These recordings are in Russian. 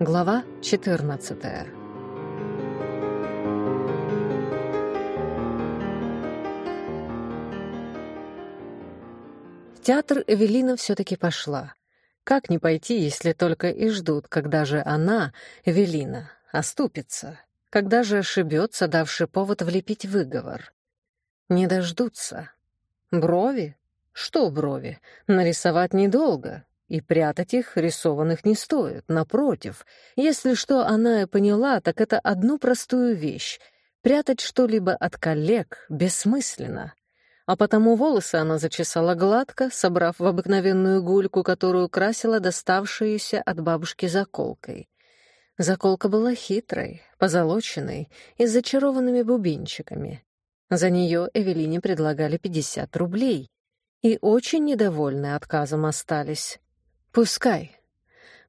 Глава 14 В театр Эвелина все-таки пошла. Как не пойти, если только и ждут, когда же она, Эвелина, оступится, когда же ошибется, давший повод влепить выговор. Не дождутся. Брови? Что брови? Нарисовать недолго, и прятать их рисованных не стоит. Напротив, если что она и поняла, так это одну простую вещь. Прятать что-либо от коллег бессмысленно. А потому волосы она зачесала гладко, собрав в обыкновенную гульку, которую красила доставшуюся от бабушки заколкой. Заколка была хитрой, позолоченной и с зачарованными бубенчиками. За нее Эвелине предлагали 50 рублей, и очень недовольны отказом остались. Пускай.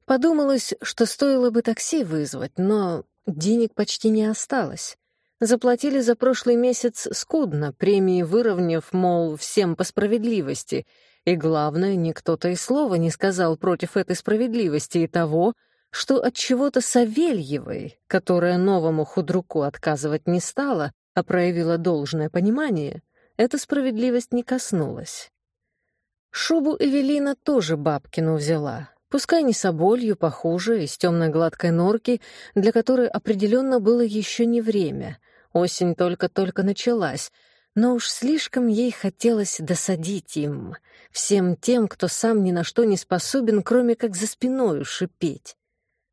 Подумалось, что стоило бы такси вызвать, но денег почти не осталось. Заплатили за прошлый месяц скудно, премии выровняв, мол, всем по справедливости. И главное, никто-то и слова не сказал против этой справедливости и того, что от чего-то Савельевой, которая новому худруку отказывать не стала, а проявила должное понимание, эта справедливость не коснулась. Шубу Эвелина тоже бабкину взяла, пускай не соболью, похуже, из темной гладкой норки, для которой определенно было еще не время. Осень только-только началась, но уж слишком ей хотелось досадить им, всем тем, кто сам ни на что не способен, кроме как за спиной шипеть.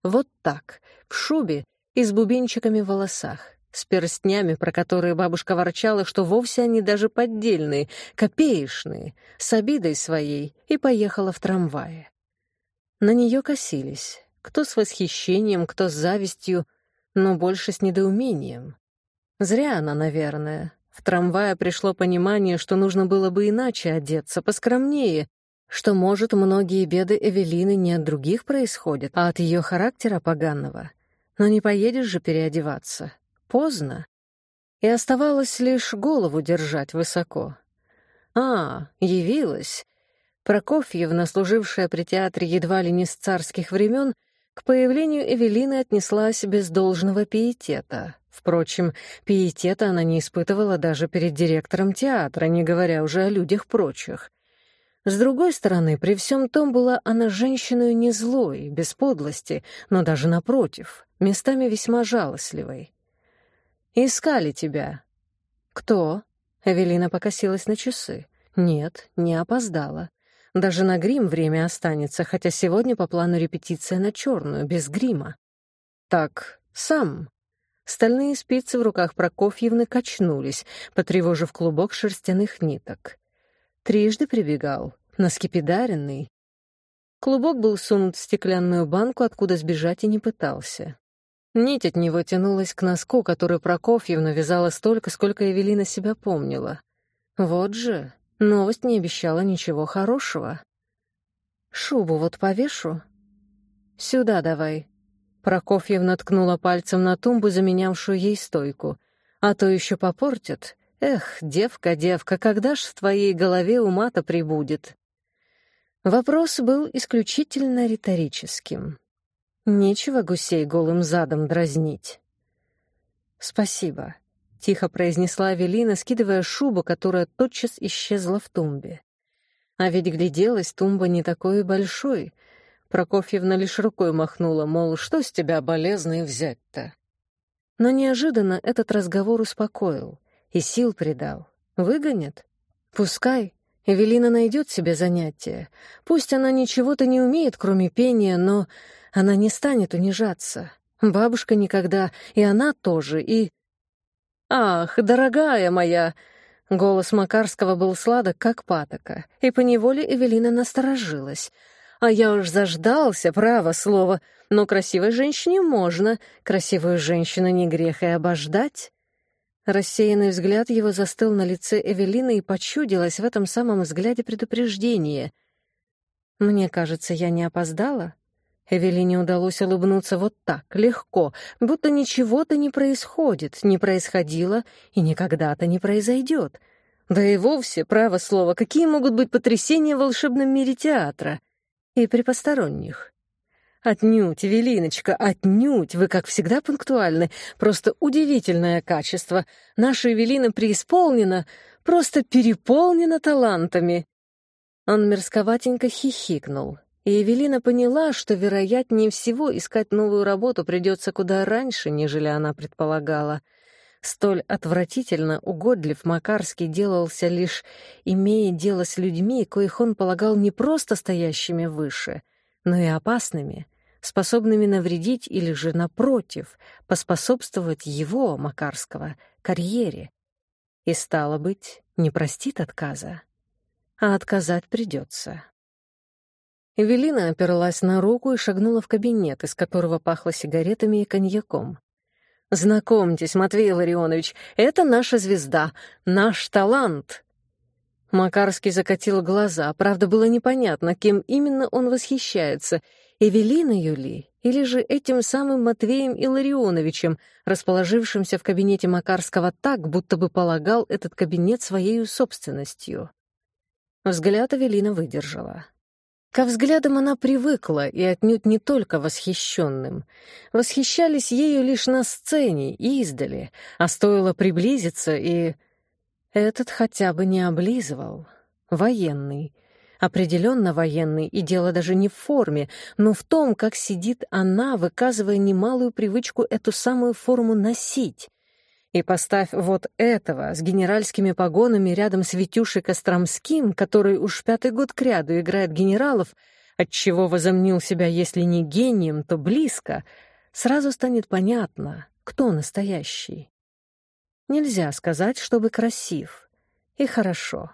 Вот так, в шубе и с бубенчиками в волосах, с перстнями, про которые бабушка ворчала, что вовсе они даже поддельные, копеечные, с обидой своей, и поехала в трамвае. На нее косились, кто с восхищением, кто с завистью, но больше с недоумением. Зря она, наверное. В трамвае пришло понимание, что нужно было бы иначе одеться, поскромнее, что, может, многие беды Эвелины не от других происходят, а от ее характера поганого. Но не поедешь же переодеваться. Поздно. И оставалось лишь голову держать высоко. А, явилась. Прокофьевна, служившая при театре едва ли не с царских времен, к появлению Эвелины отнеслась без должного пиетета. Впрочем, пиетета она не испытывала даже перед директором театра, не говоря уже о людях прочих — с другой стороны, при всем том была она женщиной не злой, без подлости, но даже напротив, местами весьма жалостливой. «Искали тебя». «Кто?» — Эвелина покосилась на часы. «Нет, не опоздала. Даже на грим время останется, хотя сегодня по плану репетиция на черную, без грима». «Так, сам». Стальные спицы в руках Прокофьевны качнулись, потревожив клубок шерстяных ниток. Трижды прибегал, наскипидаренный. Клубок был сунут в стеклянную банку, откуда сбежать и не пытался. Нить от него тянулась к носку, который Прокофьевна вязала столько, сколько Эвелина себя помнила. Вот же, новость не обещала ничего хорошего. «Шубу вот повешу?» «Сюда давай». Прокофьевна ткнула пальцем на тумбу, заменявшую ей стойку. «А то еще попортят, Эх, девка, девка, когда ж в твоей голове ума-то прибудет? Вопрос был исключительно риторическим. Нечего гусей голым задом дразнить. «Спасибо», — тихо произнесла Велина, скидывая шубу, которая тотчас исчезла в тумбе. А ведь гляделась тумба не такой большой. Прокофьевна лишь рукой махнула, мол, что с тебя болезный взять-то? Но неожиданно этот разговор успокоил и сил придал. Выгонят? Пускай. Эвелина найдет себе занятие. Пусть она ничего-то не умеет, кроме пения, но она не станет унижаться. Бабушка никогда, и она тоже, и... «Ах, дорогая моя!» Голос Макарского был сладок, как патока, и поневоле Эвелина насторожилась. «А я уж заждался, право слово, но красивой женщине можно, красивую женщину не грех и обождать». Рассеянный взгляд его застыл на лице Эвелины и почудилось в этом самом взгляде предупреждение. «Мне кажется, я не опоздала?» Эвелине удалось улыбнуться вот так, легко, будто ничего-то не происходит, не происходило и никогда-то не произойдет. Да и вовсе, право слово, какие могут быть потрясения в волшебном мире театра? И при посторонних. Отнюдь, Велиночка, отнюдь. Вы, как всегда, пунктуальны. Просто удивительное качество. Наша Эвелина преисполнена, просто переполнена талантами. Он мерзковатенько хихикнул. И Эвелина поняла, что, вероятнее всего, искать новую работу придется куда раньше, нежели она предполагала. Столь отвратительно угодлив Макарский делался лишь, имея дело с людьми, коих он полагал не просто стоящими выше, но и опасными, способными навредить или же, напротив, поспособствовать его, Макарского, карьере. И, стало быть, не простит отказа, а отказать придется. Эвелина оперлась на руку и шагнула в кабинет, из которого пахло сигаретами и коньяком. «Знакомьтесь, Матвей Ларионович, это наша звезда, наш талант!» Макарский закатил глаза, правда, было непонятно, кем именно он восхищается — Эвелиной ли, или же этим самым Матвеем Илларионовичем, расположившимся в кабинете Макарского так, будто бы полагал этот кабинет своей собственностью. Взгляд Эвелина выдержала. Ко взглядам она привыкла, и отнюдь не только восхищенным. Восхищались ею лишь на сцене, издали, а стоило приблизиться, и... Этот хотя бы не облизывал. Военный. Определенно военный, и дело даже не в форме, но в том, как сидит она, выказывая немалую привычку эту самую форму носить. И поставь вот этого с генеральскими погонами рядом с Витюшей Костромским, который уж пятый год кряду играет генералов, отчего возомнил себя, если не гением, то близко, сразу станет понятно, кто настоящий. Нельзя сказать, чтобы красив. И хорошо.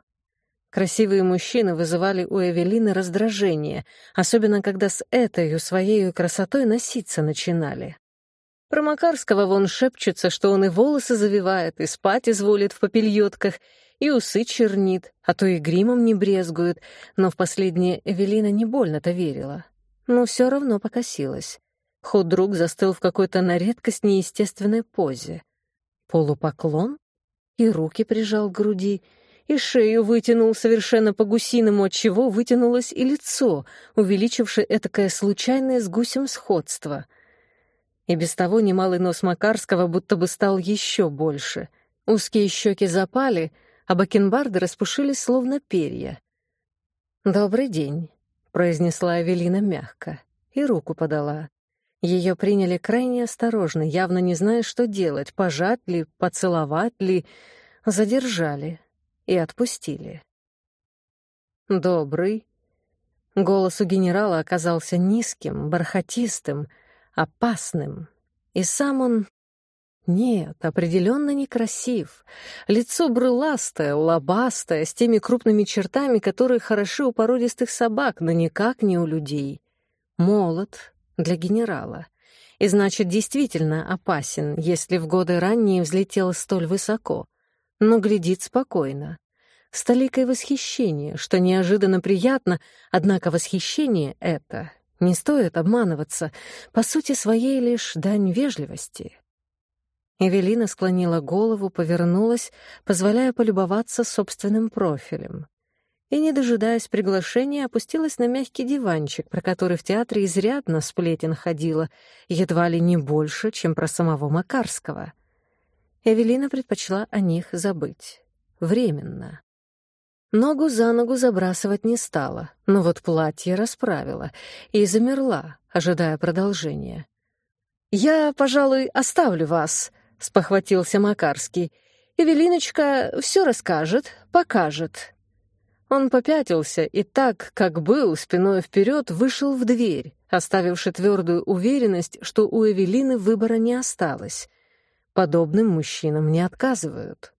Красивые мужчины вызывали у Эвелины раздражение, особенно когда с этой своей красотой носиться начинали. Про Макарского вон шепчется, что он и волосы завивает, и спать изволит в попельотках, и усы чернит, а то и гримом не брезгует, но в последнее Эвелина не больно-то верила. Но все равно покосилась. Худрук застыл в какой-то на редкость неестественной позе. Полупоклон? И руки прижал к груди, и шею вытянул совершенно по-гусиному, отчего вытянулось и лицо, увеличившее этакое случайное с гусем сходство — и без того немалый нос Макарского будто бы стал еще больше. Узкие щеки запали, а бакенбарды распушились словно перья. «Добрый день», — произнесла Эвелина мягко и руку подала. Ее приняли крайне осторожно, явно не зная, что делать, пожать ли, поцеловать ли, задержали и отпустили. «Добрый». Голос у генерала оказался низким, бархатистым, опасным. И сам он... Нет, определенно некрасив. Лицо брыластое, лобастое, с теми крупными чертами, которые хороши у породистых собак, но никак не у людей. Молод для генерала. И значит, действительно опасен, если в годы ранние взлетел столь высоко. Но глядит спокойно. С толикой восхищения, что неожиданно приятно, однако восхищение это не стоит обманываться, по сути своей лишь дань вежливости. Эвелина склонила голову, повернулась, позволяя полюбоваться собственным профилем. И, не дожидаясь приглашения, опустилась на мягкий диванчик, про который в театре изрядно сплетен ходила, едва ли не больше, чем про самого Макарского. Эвелина предпочла о них забыть. Временно. Ногу за ногу забрасывать не стала, но вот платье расправила и замерла, ожидая продолжения. «Я, пожалуй, оставлю вас», — спохватился Макарский. «Эвелиночка все расскажет, покажет». Он попятился и так, как был, спиной вперед, вышел в дверь, оставивши твердую уверенность, что у Эвелины выбора не осталось. Подобным мужчинам не отказывают.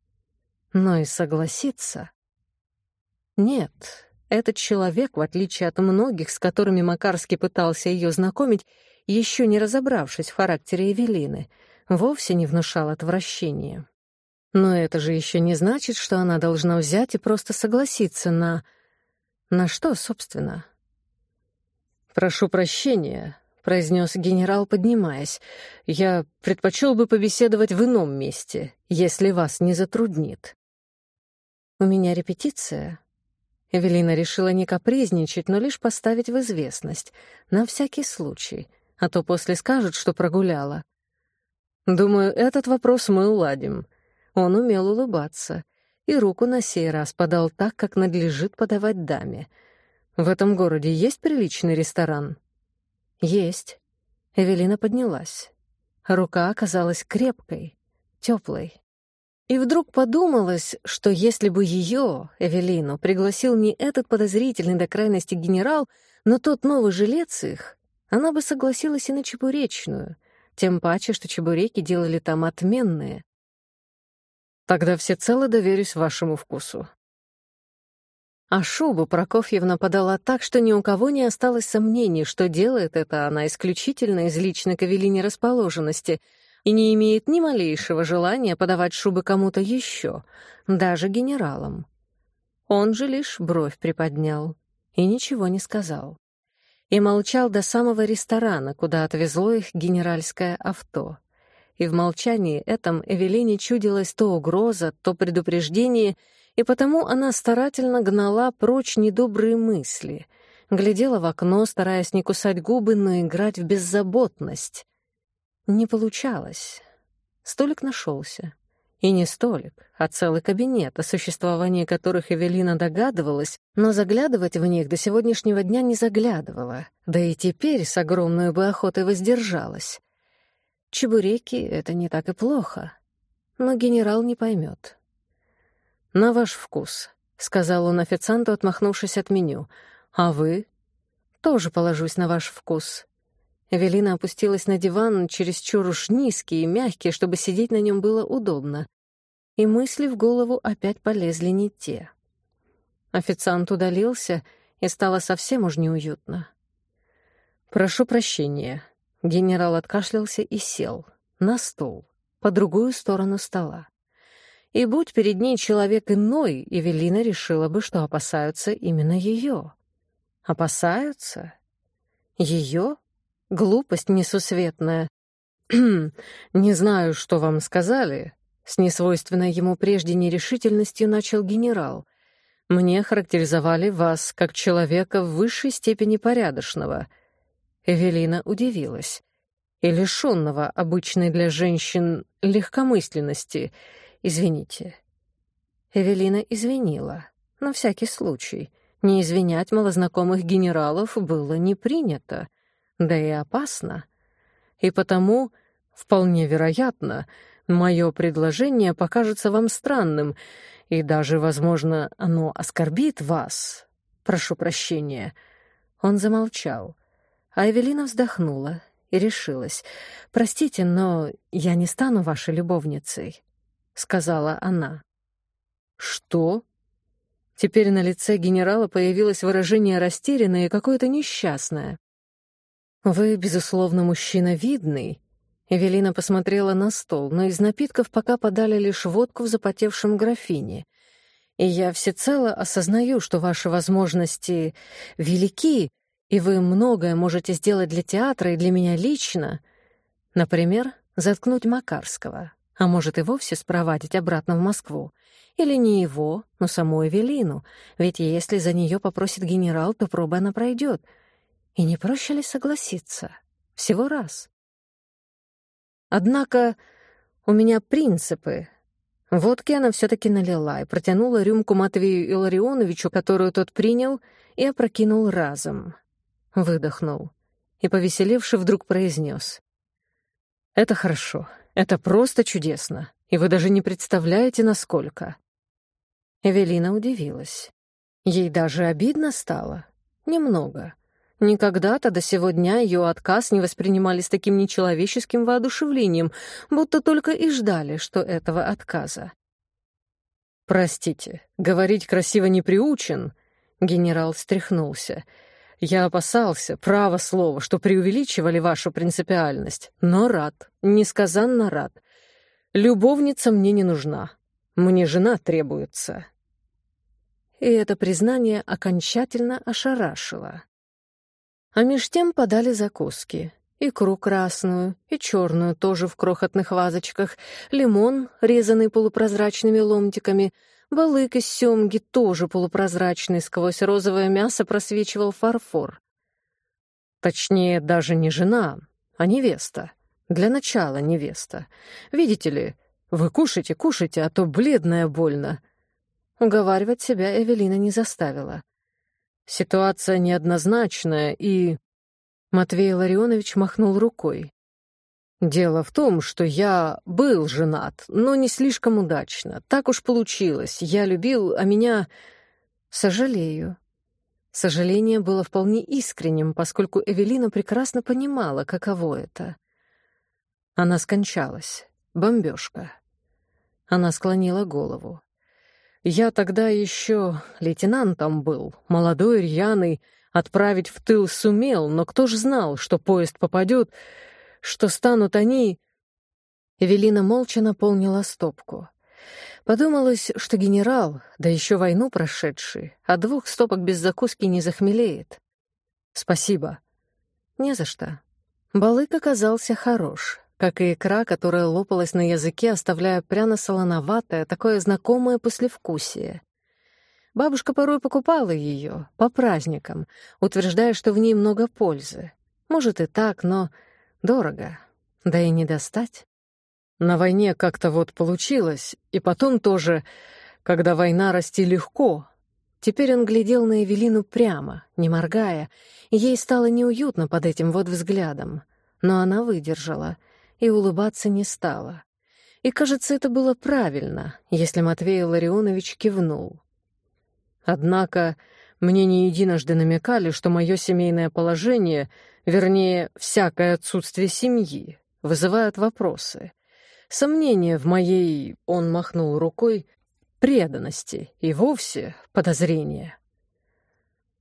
Но и согласиться... Нет, этот человек, в отличие от многих, с которыми Макарский пытался ее знакомить, еще не разобравшись в характере Эвелины, вовсе не внушал отвращения. Но это же еще не значит, что она должна взять и просто согласиться на... На что, собственно? «Прошу прощения», — произнес генерал, поднимаясь. «Я предпочел бы побеседовать в ином месте, если вас не затруднит». «У меня репетиция», Эвелина решила не капризничать, но лишь поставить в известность, на всякий случай, а то после скажут, что прогуляла. «Думаю, этот вопрос мы уладим». Он умел улыбаться, и руку на сей раз подал так, как надлежит подавать даме. «В этом городе есть приличный ресторан?» «Есть». Эвелина поднялась. Рука оказалась крепкой, теплой. И вдруг подумалось, что если бы ее, Эвелину, пригласил не этот подозрительный до крайности генерал, но тот новый жилец их, она бы согласилась и на чебуречную, тем паче, что чебуреки делали там отменные. Тогда всецело доверюсь вашему вкусу. А шубу Прокофьевна подала так, что ни у кого не осталось сомнений, что делает это она исключительно из личной к Эвелине расположенности — и не имеет ни малейшего желания подавать шубы кому-то еще, даже генералам. Он же лишь бровь приподнял и ничего не сказал. И молчал до самого ресторана, куда отвезло их генеральское авто. И в молчании этом Эвелине чудилась то угроза, то предупреждение, и потому она старательно гнала прочь недобрые мысли, глядела в окно, стараясь не кусать губы, но играть в беззаботность. Не получалось. Столик нашелся. И не столик, а целый кабинет, о существовании которых Эвелина догадывалась, но заглядывать в них до сегодняшнего дня не заглядывала, да и теперь с огромной бы охотой воздержалась. Чебуреки — это не так и плохо, но генерал не поймет. «На ваш вкус», — сказал он официанту, отмахнувшись от меню. «А вы?» «Тоже положусь на ваш вкус», Эвелина опустилась на диван, чересчур уж низкий и мягкий, чтобы сидеть на нем было удобно. И мысли в голову опять полезли не те. Официант удалился, и стало совсем уж неуютно. «Прошу прощения». Генерал откашлялся и сел. На стол, по другую сторону стола. И будь перед ней человек иной, Эвелина решила бы, что опасаются именно ее. Опасаются? Ее? Глупость несусветная. «Не знаю, что вам сказали», — с несвойственной ему прежде нерешительностью начал генерал. «Мне характеризовали вас как человека в высшей степени порядочного». Эвелина удивилась. «И лишенного обычной для женщин легкомысленности. Извините». Эвелина извинила, на всякий случай. Не извинять малознакомых генералов было не принято да и опасно. И потому, вполне вероятно, мое предложение покажется вам странным, и даже, возможно, оно оскорбит вас. Прошу прощения». Он замолчал, а Эвелина вздохнула и решилась. «Простите, но я не стану вашей любовницей», — сказала она. «Что?» Теперь на лице генерала появилось выражение растерянное и какое-то несчастное. «Вы, безусловно, мужчина видный». Эвелина посмотрела на стол, но из напитков пока подали лишь водку в запотевшем графине. «И я всецело осознаю, что ваши возможности велики, и вы многое можете сделать для театра и для меня лично. Например, заткнуть Макарского, а может и вовсе спровадить обратно в Москву. Или не его, но саму Эвелину, ведь если за нее попросит генерал, то проба она пройдет — и не проще ли согласиться? Всего раз. Однако у меня принципы. Водки она все-таки налила и протянула рюмку Матвею Илларионовичу, которую тот принял, и опрокинул разом. Выдохнул. И, повеселевший, вдруг произнес. «Это хорошо. Это просто чудесно. И вы даже не представляете, насколько». Эвелина удивилась. Ей даже обидно стало. Немного. Никогда-то до сего дня ее отказ не воспринимали с таким нечеловеческим воодушевлением, будто только и ждали, что этого отказа. «Простите, говорить красиво не приучен», — генерал встряхнулся. «Я опасался, право слово, что преувеличивали вашу принципиальность, но рад, несказанно рад. Любовница мне не нужна, мне жена требуется». И это признание окончательно ошарашило. А меж тем подали закуски. Икру красную и черную, тоже в крохотных вазочках, лимон, резанный полупрозрачными ломтиками, Балык из семги, тоже полупрозрачный, сквозь розовое мясо просвечивал фарфор. Точнее, даже не жена, а невеста. Для начала невеста. Видите ли, вы кушайте, кушайте, а то бледная больно. Уговаривать себя Эвелина не заставила. Ситуация неоднозначная, и... Матвей Ларионович махнул рукой. Дело в том, что я был женат, но не слишком удачно. Так уж получилось. Я любил, а меня... Сожалею. Сожаление было вполне искренним, поскольку Эвелина прекрасно понимала, каково это. Она скончалась. Бомбёжка. Она склонила голову. Я тогда еще лейтенантом был, молодой, рьяный, отправить в тыл сумел, но кто ж знал, что поезд попадет, что станут они... Эвелина молча наполнила стопку. Подумалось, что генерал, да еще войну прошедший, от двух стопок без закуски не захмелеет. Спасибо. Не за что. Балык оказался хорош как и икра, которая лопалась на языке, оставляя пряно-солоноватое, такое знакомое послевкусие. Бабушка порой покупала ее по праздникам, утверждая, что в ней много пользы. Может и так, но дорого, да и не достать. На войне как-то вот получилось, и потом тоже, когда война расти легко. Теперь он глядел на Эвелину прямо, не моргая, и ей стало неуютно под этим вот взглядом. Но она выдержала — и улыбаться не стала. И, кажется, это было правильно, если Матвей Ларионович кивнул. Однако мне не единожды намекали, что мое семейное положение, вернее, всякое отсутствие семьи, вызывает вопросы. Сомнения в моей, он махнул рукой, преданности и вовсе подозрения.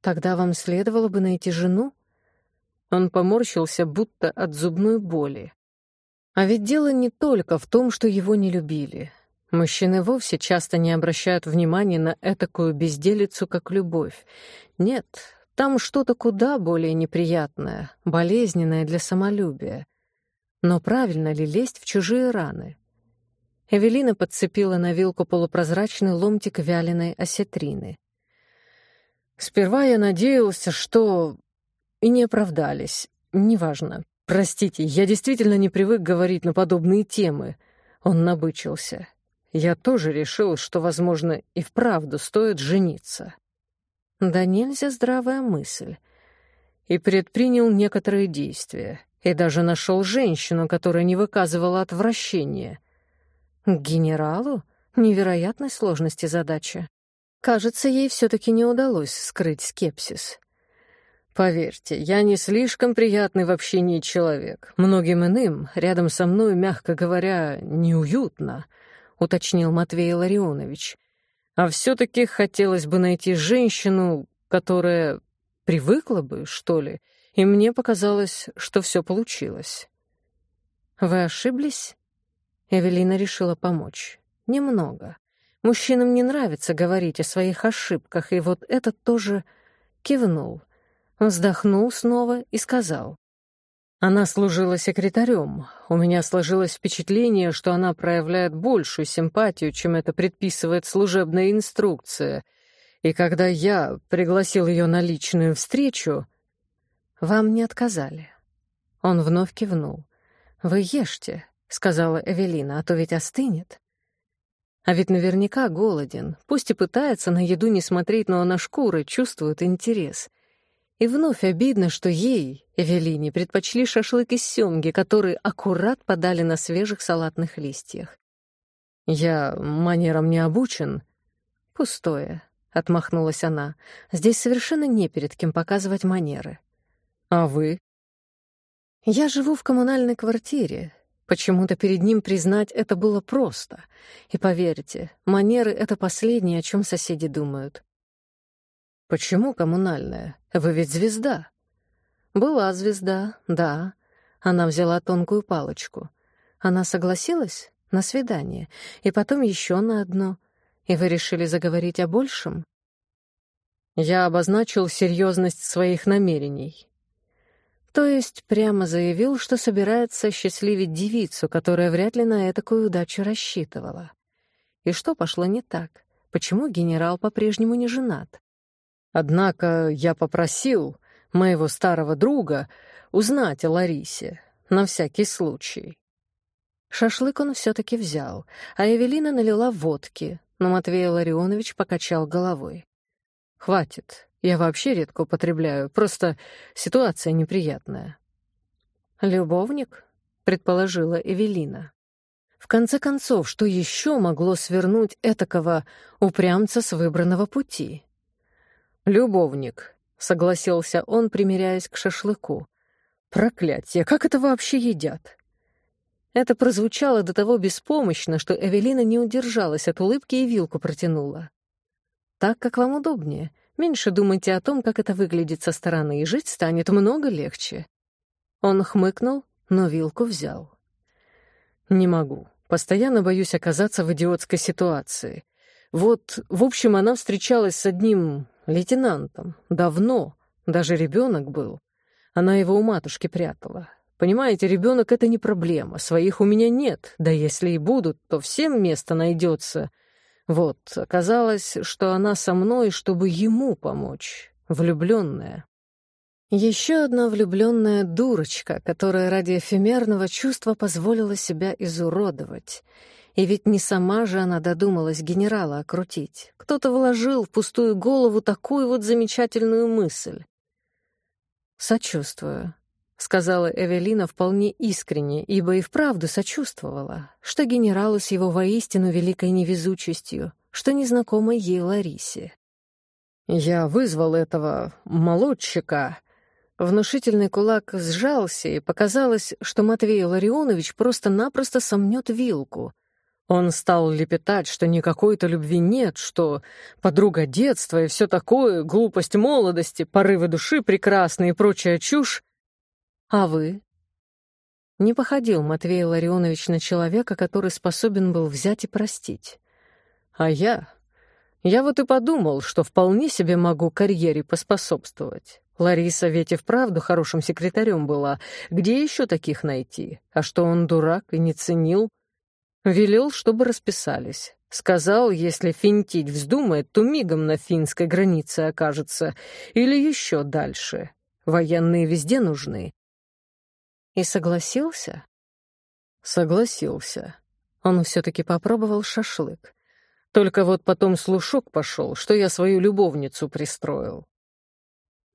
Тогда вам следовало бы найти жену? Он поморщился, будто от зубной боли. А ведь дело не только в том, что его не любили. Мужчины вовсе часто не обращают внимания на этакую безделицу, как любовь. Нет, там что-то куда более неприятное, болезненное для самолюбия. Но правильно ли лезть в чужие раны? Эвелина подцепила на вилку полупрозрачный ломтик вяленой осетрины. Сперва я надеялся, что... И не оправдались. Неважно. «Простите, я действительно не привык говорить на подобные темы». Он набычился. «Я тоже решил, что, возможно, и вправду стоит жениться». Да нельзя здравая мысль. И предпринял некоторые действия. И даже нашел женщину, которая не выказывала отвращения. К генералу? Невероятной сложности задача. Кажется, ей все-таки не удалось скрыть скепсис. Поверьте, я не слишком приятный в общении человек. Многим иным рядом со мной, мягко говоря, неуютно, уточнил Матвей Ларионович. А все-таки хотелось бы найти женщину, которая привыкла бы, что ли, и мне показалось, что все получилось. Вы ошиблись? Эвелина решила помочь. Немного. Мужчинам не нравится говорить о своих ошибках, и вот этот тоже кивнул. Вздохнул снова и сказал. Она служила секретарем. У меня сложилось впечатление, что она проявляет большую симпатию, чем это предписывает служебная инструкция. И когда я пригласил ее на личную встречу... Вам не отказали. Он вновь кивнул. «Вы ешьте», — сказала Эвелина, — «а то ведь остынет». А ведь наверняка голоден. Пусть и пытается на еду не смотреть, но она шкурой чувствует интерес. И вновь обидно, что ей, Эвелине, предпочли шашлык из семги, который аккурат подали на свежих салатных листьях. «Я манерам не обучен». «Пустое», — отмахнулась она. «Здесь совершенно не перед кем показывать манеры». «А вы?» «Я живу в коммунальной квартире. Почему-то перед ним признать это было просто. И поверьте, манеры — это последнее, о чем соседи думают. «Почему коммунальная? Вы ведь звезда». «Была звезда, да». Она взяла тонкую палочку. Она согласилась на свидание, и потом еще на одно. И вы решили заговорить о большем? Я обозначил серьезность своих намерений. То есть прямо заявил, что собирается счастливить девицу, которая вряд ли на такую удачу рассчитывала. И что пошло не так? почему генерал по-прежнему не женат. Однако я попросил моего старого друга узнать о Ларисе, на всякий случай. Шашлык он все-таки взял, а Эвелина налила водки, но Матвей Ларионович покачал головой. «Хватит, я вообще редко употребляю, просто ситуация неприятная». «Любовник?» — предположила Эвелина. В конце концов, что еще могло свернуть этакого упрямца с выбранного пути? «Любовник», — согласился он, примиряясь к шашлыку. «Проклятие, как это вообще едят?» Это прозвучало до того беспомощно, что Эвелина не удержалась от улыбки и вилку протянула. «Так, как вам удобнее. Меньше думайте о том, как это выглядит со стороны, и жить станет много легче». Он хмыкнул, но вилку взял. «Не могу. Постоянно боюсь оказаться в идиотской ситуации. Вот, в общем, она встречалась с одним лейтенантом. Давно. Даже ребенок был. Она его у матушки прятала. Понимаете, ребенок — это не проблема, своих у меня нет, да если и будут, то всем место найдется. Вот, оказалось, что она со мной, чтобы ему помочь, влюбленная. Еще одна влюбленная дурочка, которая ради эфемерного чувства позволила себя изуродовать. И ведь не сама же она додумалась генерала окрутить. Кто-то вложил в пустую голову такую вот замечательную мысль. «Сочувствую», — сказала Эвелина вполне искренне, ибо и вправду сочувствовала, что генералу с его воистину великой невезучестью, что незнакомой ей Ларисе. «Я вызвал этого молодчика». Внушительный кулак сжался, и показалось, что Матвей Ларионович просто-напросто сомнет вилку. Он стал лепетать, что никакой-то любви нет, что подруга детства и все такое, глупость молодости, порывы души прекрасные и прочая чушь. А вы? Не походил Матвей Ларионович на человека, который способен был взять и простить. А я? Я вот и подумал, что вполне себе могу карьере поспособствовать. Лариса ведь и вправду хорошим секретарем была. Где еще таких найти? А что он дурак и не ценил? Велел, чтобы расписались. Сказал, если финтить вздумает, то мигом на финской границе окажется. Или еще дальше. Военные везде нужны. И согласился? Согласился. Он все-таки попробовал шашлык. Только вот потом слушок пошел, что я свою любовницу пристроил.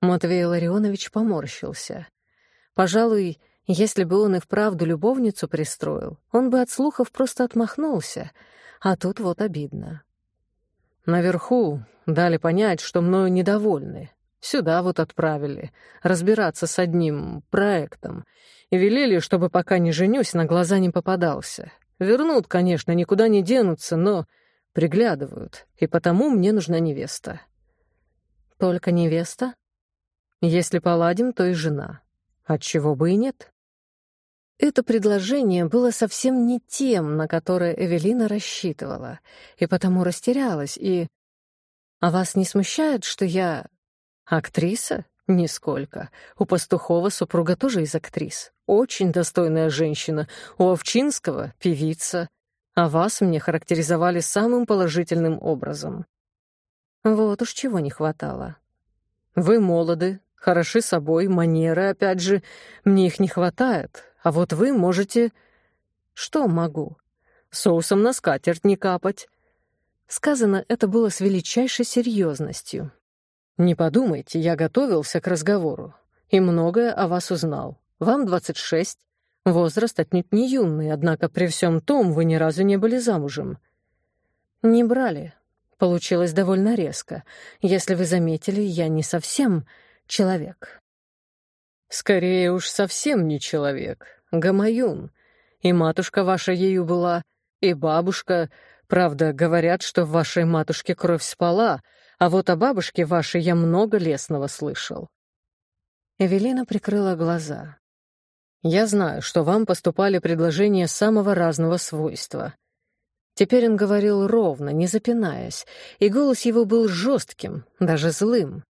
Матвей Ларионович поморщился. Пожалуй, если бы он и вправду любовницу пристроил, он бы от слухов просто отмахнулся, а тут вот обидно. Наверху дали понять, что мною недовольны. Сюда вот отправили, разбираться с одним проектом — и велели, чтобы пока не женюсь, на глаза не попадался. Вернут, конечно, никуда не денутся, но приглядывают, и потому мне нужна невеста. Только невеста? Если поладим, то и жена. Отчего бы и нет. Это предложение было совсем не тем, на которое Эвелина рассчитывала, и потому растерялась, и... «А вас не смущает, что я актриса?» «Нисколько. У Пастухова супруга тоже из актрис. Очень достойная женщина. У Овчинского — певица. А вас мне характеризовали самым положительным образом». Вот уж чего не хватало. «Вы молоды, хороши собой, манеры, опять же. Мне их не хватает. А вот вы можете...» «Что могу?» «Соусом на скатерть не капать». Сказано это было с величайшей серьезностью. «Не подумайте, я готовился к разговору и многое о вас узнал. Вам 26, возраст отнюдь не юный, однако при всем том вы ни разу не были замужем». «Не брали. Получилось довольно резко. Если вы заметили, я не совсем человек». «Скорее уж совсем не человек. Гамаюн. И матушка ваша ею была, и бабушка. Правда, говорят, что в вашей матушке кровь спала, а вот о бабушке вашей я много лесного слышал». Эвелина прикрыла глаза. «Я знаю, что вам поступали предложения самого разного свойства». Теперь он говорил ровно, не запинаясь, и голос его был жестким, даже злым.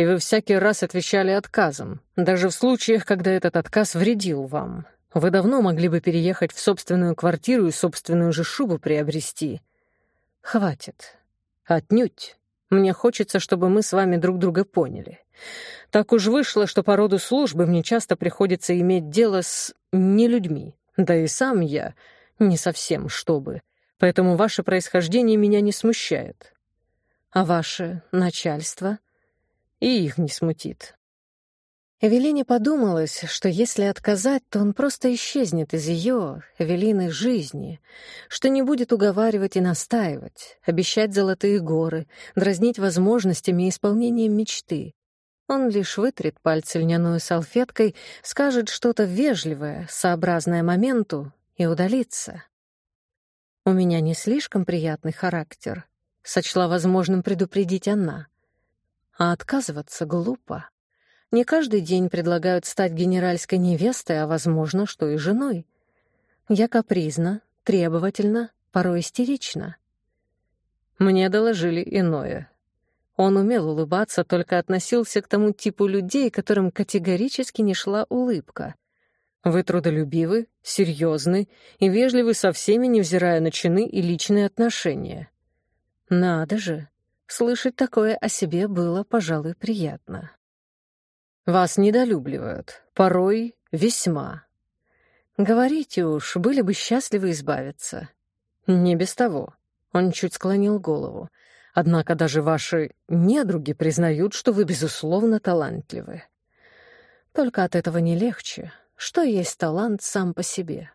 И вы всякий раз отвечали отказом, даже в случаях, когда этот отказ вредил вам. Вы давно могли бы переехать в собственную квартиру и собственную же шубу приобрести. Хватит. Отнюдь. Мне хочется, чтобы мы с вами друг друга поняли. Так уж вышло, что по роду службы мне часто приходится иметь дело с нелюдьми. Да и сам я не совсем чтобы. Поэтому ваше происхождение меня не смущает. А ваше начальство? И их не смутит. Эвелине подумалось, что если отказать, то он просто исчезнет из ее, Эвелины, жизни, что не будет уговаривать и настаивать, обещать золотые горы, дразнить возможностями и исполнением мечты. Он лишь вытрет пальцы льняной салфеткой, скажет что-то вежливое, сообразное моменту, и удалится. «У меня не слишком приятный характер», — сочла возможным предупредить она. А отказываться глупо. Не каждый день предлагают стать генеральской невестой, а, возможно, что и женой. Я капризна, требовательна, порой истерична. Мне доложили иное. Он умел улыбаться, только относился к тому типу людей, которым категорически не шла улыбка. Вы трудолюбивы, серьезны и вежливы со всеми, невзирая на чины и личные отношения. Надо же, слышать такое о себе было, пожалуй, приятно. Вас недолюбливают, порой весьма. Говорите уж, были бы счастливы избавиться. Не без того. Он чуть склонил голову. Однако даже ваши недруги признают, что вы, безусловно, талантливы. Только от этого не легче. Что есть талант сам по себе?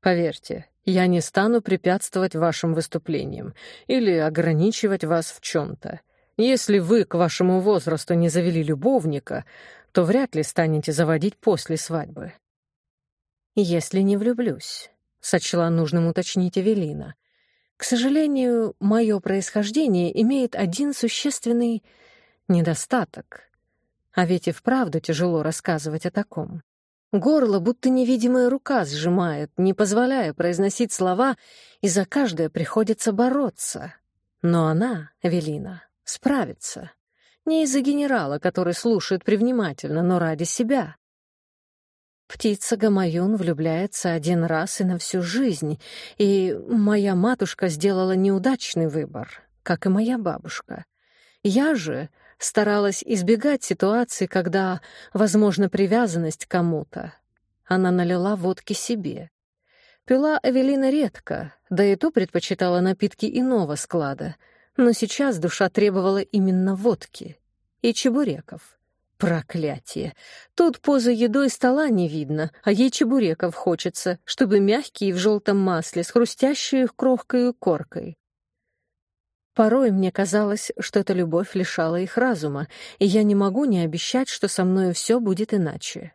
Поверьте, я не стану препятствовать вашим выступлениям или ограничивать вас в чем-то. Если вы к вашему возрасту не завели любовника, то вряд ли станете заводить после свадьбы. Если не влюблюсь, сочла нужным уточнить Эвелина. К сожалению, мое происхождение имеет один существенный недостаток. А ведь и вправду тяжело рассказывать о таком. Горло будто невидимая рука сжимает, не позволяя произносить слова, и за каждое приходится бороться. Но она, Эвелина, справится. Не из-за генерала, который слушает привнимательно, но ради себя. Птица Гамаюн влюбляется один раз и на всю жизнь, и моя матушка сделала неудачный выбор, как и моя бабушка. Я же старалась избегать ситуации, когда возможна привязанность к кому-то. Она налила водки себе. Пила Эвелина редко, да и то предпочитала напитки иного склада, но сейчас душа требовала именно водки и чебуреков. Проклятие! Тут поза едой стола не видно, а ей чебуреков хочется, чтобы мягкие в желтом масле, с хрустящей крохкой и коркой. Порой мне казалось, что эта любовь лишала их разума, и я не могу не обещать, что со мною все будет иначе.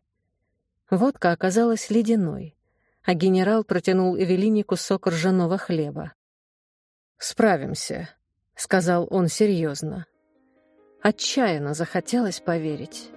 Водка оказалась ледяной, а генерал протянул Эвелине кусок ржаного хлеба. «Справимся», — сказал он серьезно. Отчаянно захотелось поверить.